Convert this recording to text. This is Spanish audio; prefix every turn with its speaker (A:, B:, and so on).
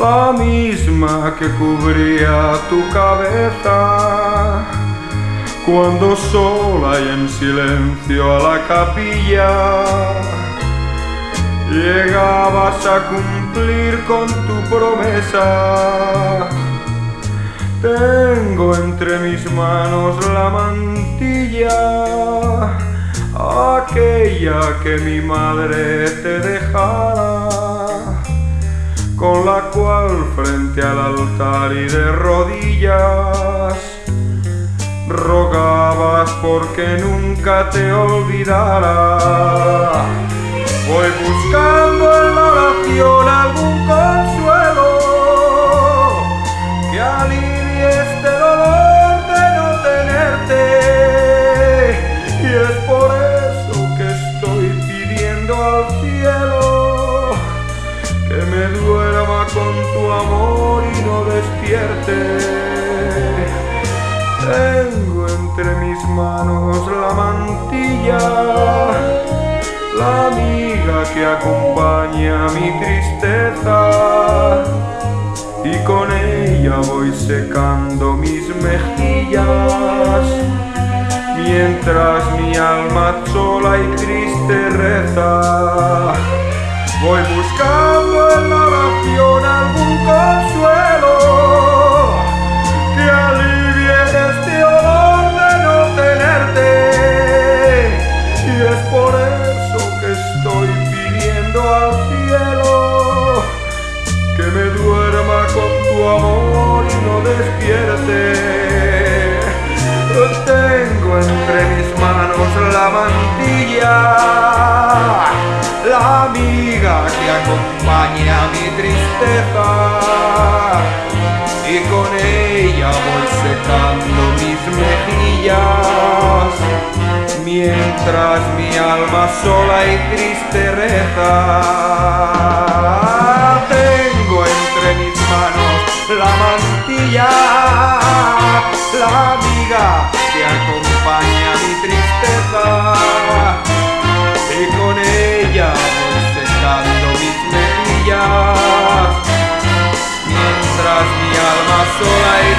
A: la misma que cubría tu cabeza. Cuando sola y en silencio a la capilla llegabas a cumplir con tu promesa. Tengo entre mis manos la mantilla, aquella que mi madre te dejara frente al altar y de rodillas rogabas porque nunca te olvidara. Voy buscando en la oración Tengo entre mis manos la mantilla, la amiga que acompaña mi tristeza y con ella voy secando mis mejillas mientras mi alma sola y triste reza. Voy buscando despierte. Tengo entre mis manos la mantilla, la amiga que acompaña mi tristeza y con ella voy secando mis mejillas mientras mi alma sola y triste reza. Tengo entre mis manos la mantilla, all I